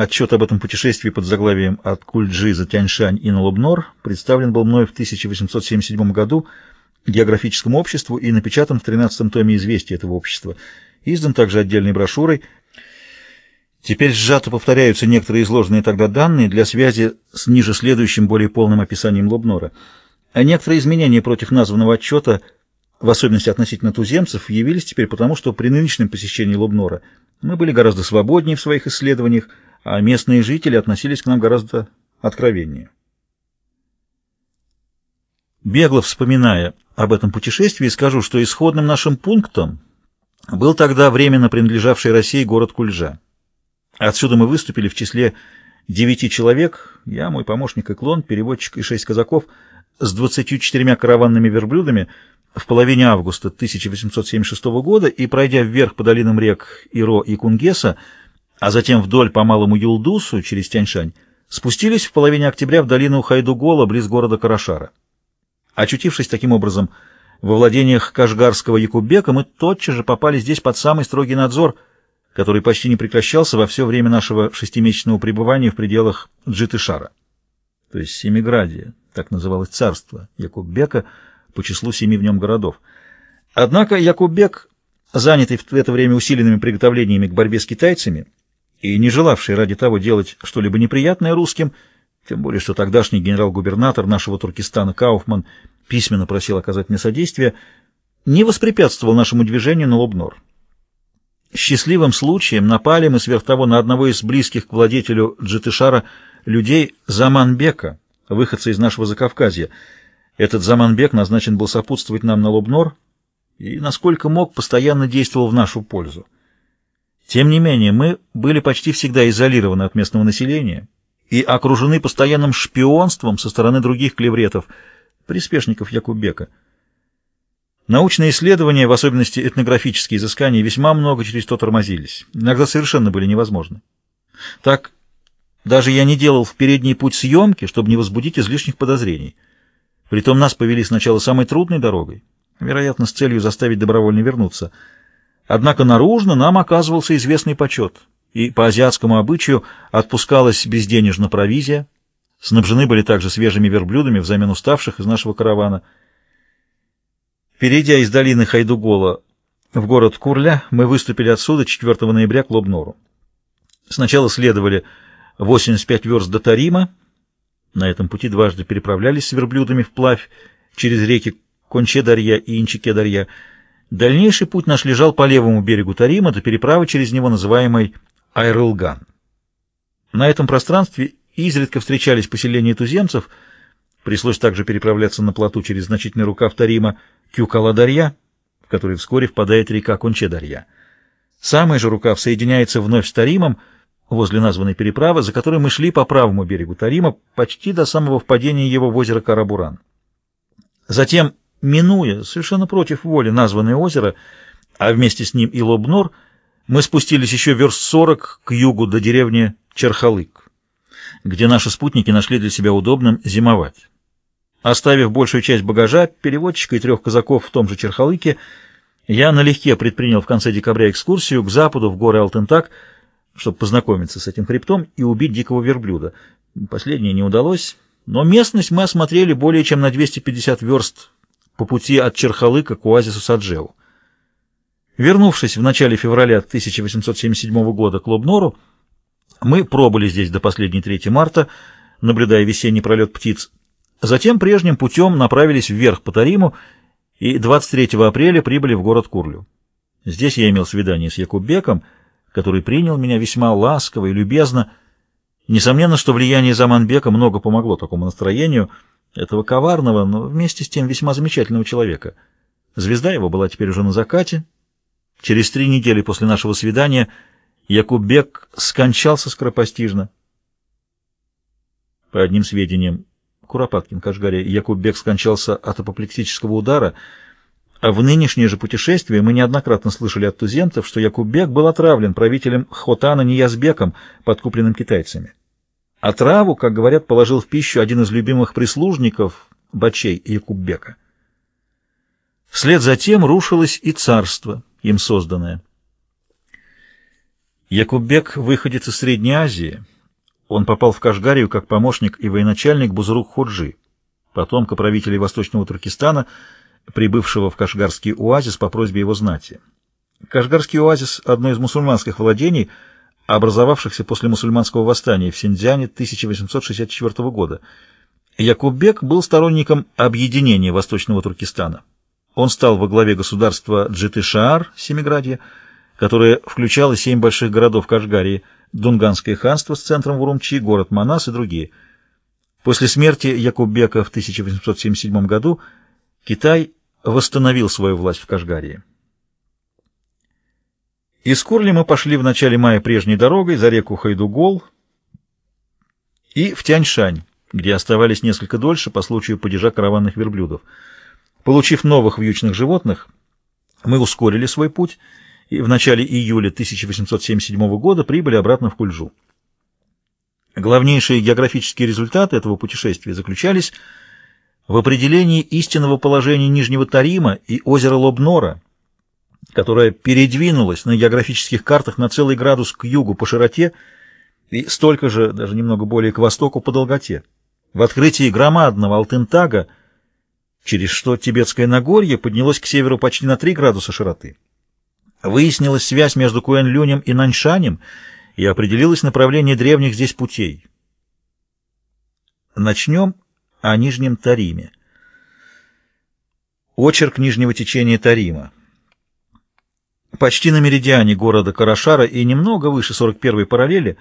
Отчет об этом путешествии под заглавием «От Кульджи за Тяньшань и на Лобнор» представлен был мной в 1877 году географическому обществу и напечатан в 13-м томе известия этого общества. Издан также отдельной брошюрой. Теперь сжато повторяются некоторые изложенные тогда данные для связи с ниже следующим более полным описанием Лобнора. А некоторые изменения против названного отчета, в особенности относительно туземцев, явились теперь потому, что при нынешнем посещении Лобнора мы были гораздо свободнее в своих исследованиях, а местные жители относились к нам гораздо откровеннее. Бегло вспоминая об этом путешествии, скажу, что исходным нашим пунктом был тогда временно принадлежавший России город Кульжа. Отсюда мы выступили в числе девяти человек, я, мой помощник и клон, переводчик и шесть казаков, с двадцатью четырьмя караванными верблюдами в половине августа 1876 года и, пройдя вверх по долинам рек Иро и Кунгеса, а затем вдоль по Малому Юлдусу через Тяньшань, спустились в половине октября в долину Хайдугола близ города Карашара. Очутившись таким образом во владениях кашгарского Якубека, мы тотчас же попали здесь под самый строгий надзор, который почти не прекращался во все время нашего шестимесячного пребывания в пределах Джитышара, то есть Семиградия, так называлось царство Якуббека по числу семи в нем городов. Однако Якуббек, занятый в это время усиленными приготовлениями к борьбе с китайцами, и не желавший ради того делать что-либо неприятное русским, тем более что тогдашний генерал-губернатор нашего Туркестана Кауфман письменно просил оказать мне содействие, не воспрепятствовал нашему движению на Лобнор. Счастливым случаем напали мы сверх того на одного из близких к владетелю Джитышара людей Заманбека, выходца из нашего Закавказья. Этот Заманбек назначен был сопутствовать нам на Лобнор и, насколько мог, постоянно действовал в нашу пользу. Тем не менее, мы были почти всегда изолированы от местного населения и окружены постоянным шпионством со стороны других клевретов, приспешников Якубека. Научные исследования, в особенности этнографические изыскания, весьма много через то тормозились, иногда совершенно были невозможны. Так, даже я не делал в передний путь съемки, чтобы не возбудить излишних подозрений. Притом нас повели сначала самой трудной дорогой, вероятно, с целью заставить добровольно вернуться – Однако наружно нам оказывался известный почет, и по азиатскому обычаю отпускалась безденежно провизия, снабжены были также свежими верблюдами взамен уставших из нашего каравана. Перейдя из долины Хайдугола в город Курля, мы выступили отсюда 4 ноября к Лобнору. Сначала следовали 85 верст до Тарима, на этом пути дважды переправлялись с верблюдами вплавь через реки Конче-Дарья и Инчике-Дарья, Дальнейший путь наш лежал по левому берегу Тарима до переправы через него, называемой Айрылган. На этом пространстве изредка встречались поселения туземцев, пришлось также переправляться на плоту через значительный рукав Тарима Кюкала-Дарья, в который вскоре впадает река Конче-Дарья. Самый же рукав соединяется вновь с Таримом, возле названной переправы, за которой мы шли по правому берегу Тарима почти до самого впадения его в озеро Карабуран. Затем Минуя, совершенно против воли, названное озеро, а вместе с ним и Лобнор, мы спустились еще верст сорок к югу до деревни Черхалык, где наши спутники нашли для себя удобным зимовать. Оставив большую часть багажа, переводчика и трех казаков в том же Черхалыке, я налегке предпринял в конце декабря экскурсию к западу в горы Алтентак, чтобы познакомиться с этим хребтом и убить дикого верблюда. Последнее не удалось, но местность мы осмотрели более чем на 250 верст по пути от Черхалыка к оазису Саджеу. Вернувшись в начале февраля 1877 года к Лобнору, мы пробыли здесь до последней трети марта, наблюдая весенний пролет птиц. Затем прежним путем направились вверх по Тариму и 23 апреля прибыли в город Курлю. Здесь я имел свидание с Якубеком, который принял меня весьма ласково и любезно. Несомненно, что влияние Заманбека много помогло такому настроению — этого коварного, но вместе с тем весьма замечательного человека. Звезда его была теперь уже на закате. Через три недели после нашего свидания Якубек скончался скоропостижно. По одним сведениям, Куропаткин, Кашгаре, Якубек скончался от апоплексического удара, а в нынешнее же путешествие мы неоднократно слышали от туземцев, что Якубек был отравлен правителем Хотана Ниязбеком, подкупленным китайцами. Отраву, как говорят, положил в пищу один из любимых прислужников Бачей Якуббека. Вслед за тем рушилось и царство, им созданное. Якуббек выходец из Средней Азии. Он попал в Кашгарию как помощник и военачальник Бузурук Ходжи, потомка правителей Восточного Туркестана, прибывшего в Кашгарский оазис по просьбе его знати. Кашгарский оазис — одно из мусульманских владений, образовавшихся после мусульманского восстания в Синьцзяне 1864 года. Якуббек был сторонником объединения Восточного Туркестана. Он стал во главе государства Джитышаар, Семиградье, которое включало семь больших городов Кашгарии, Дунганское ханство с центром в Урумчи, город Манас и другие. После смерти Якуббека в 1877 году Китай восстановил свою власть в Кашгарии. Из Курли мы пошли в начале мая прежней дорогой за реку Хайдугол и в Тяньшань, где оставались несколько дольше по случаю падежа караванных верблюдов. Получив новых вьючных животных, мы ускорили свой путь и в начале июля 1877 года прибыли обратно в Кульжу. Главнейшие географические результаты этого путешествия заключались в определении истинного положения Нижнего Тарима и озера Лобнора, которое передвинулось на географических картах на целый градус к югу по широте и столько же, даже немного более к востоку по долготе. В открытии громадного Алтентага, через что Тибетское Нагорье поднялось к северу почти на 3 градуса широты. Выяснилась связь между Куэн-Люнем и Наньшанем, и определилось направление древних здесь путей. Начнем о Нижнем Тариме. Очерк нижнего течения Тарима. Почти на меридиане города Карашара и немного выше 41-й параллели,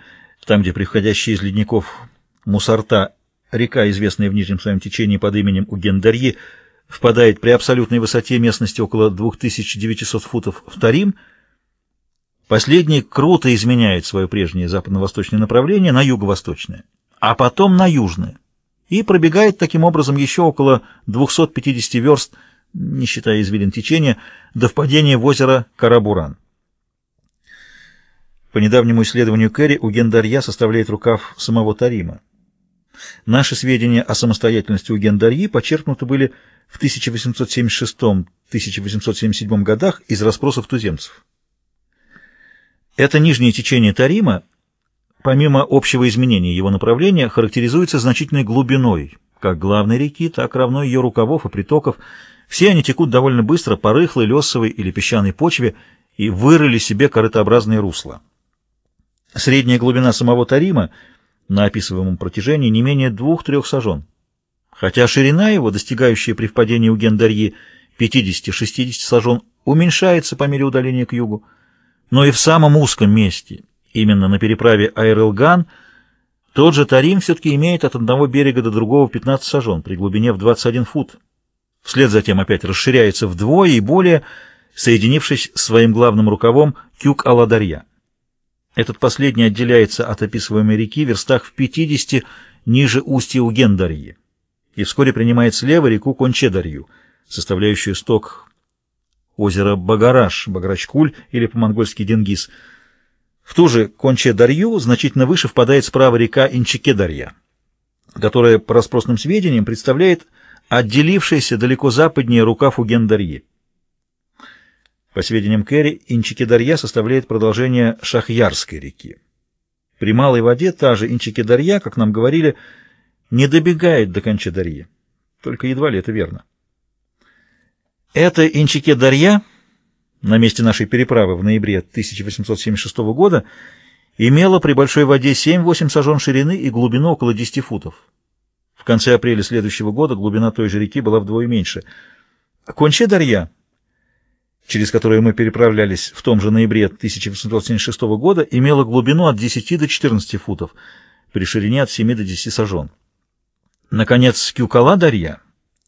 там, где приходящая из ледников Мусарта, река, известная в нижнем своем течении под именем Угендарьи, впадает при абсолютной высоте местности около 2900 футов в Тарим, последний круто изменяет свое прежнее западно-восточное направление на юго-восточное, а потом на южное, и пробегает таким образом еще около 250 верст, не считая извилин течения, до впадения в озеро Карабуран. По недавнему исследованию Керри, у Гендарья составляет рукав самого Тарима. Наши сведения о самостоятельности у Гендарьи почерпнуты были в 1876-1877 годах из расспросов туземцев. Это нижнее течение Тарима, помимо общего изменения его направления, характеризуется значительной глубиной, как главной реки, так равно ее рукавов и притоков. Все они текут довольно быстро по рыхлой, лесовой или песчаной почве и вырыли себе корытообразные русла. Средняя глубина самого Тарима на описываемом протяжении не менее двух-трех сажен хотя ширина его, достигающая при впадении у Гендарьи 50-60 сажен, уменьшается по мере удаления к югу, но и в самом узком месте, именно на переправе Айрелган, тот же Тарим все-таки имеет от одного берега до другого 15 сажен при глубине в 21 фут. Вслед затем опять расширяется вдвое и более, соединившись своим главным рукавом Кюк-Аладарья. Этот последний отделяется от описываемой реки в верстах в 50 ниже устья Угендарьи и вскоре принимает слева реку Кончедарью, составляющую сток озера Багараш, Баграчкуль или по-монгольски Денгиз. В ту же Кончедарью значительно выше впадает справа река Инчикедарья, которая, по распросным сведениям, представляет отделившийся далеко западнее рукав Угендарьи. По сведениям Керри, Инчикедарья составляет продолжение Шахьярской реки. При малой воде та же Инчикедарья, как нам говорили, не добегает до Конча-Дарьи. Только едва ли это верно. Это Инчике-Дарья на месте нашей переправы в ноябре 1876 года имела при большой воде 7-8 сажен ширины и глубину около 10 футов. В конце апреля следующего года глубина той же реки была вдвое меньше. Конче-Дарья, через которую мы переправлялись в том же ноябре 1876 года, имела глубину от 10 до 14 футов, при ширине от 7 до 10 сажен. Наконец, Кюкала-Дарья,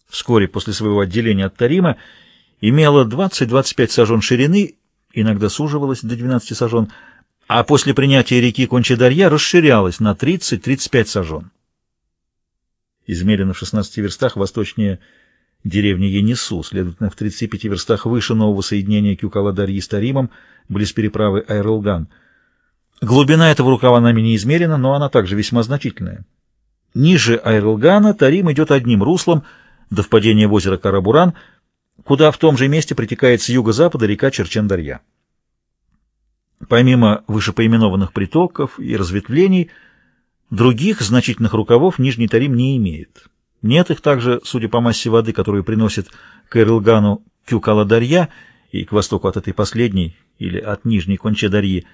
вскоре после своего отделения от Тарима, имела 20-25 сажен ширины, иногда суживалась до 12 сажен, а после принятия реки Кончедарья расширялась на 30-35 сажен. Измерено в 16 верстах восточнее деревни Енису, следовательно, в 35 верстах выше нового соединения Кюкала-Дарьи с Таримом, близ переправы Айрлган. Глубина этого рукава нами не измерена, но она также весьма значительная. Ниже Айрлгана Тарим идет одним руслом до впадения в озеро Карабуран, куда в том же месте притекает с юго-запада река Черчендарья. Помимо вышепоименованных притоков и разветвлений, других значительных рукавов Нижний Тарим не имеет. Нет их также, судя по массе воды, которую приносит к Эрилгану Кюкала-Дарья и к востоку от этой последней, или от Нижней Конче-Дарьи,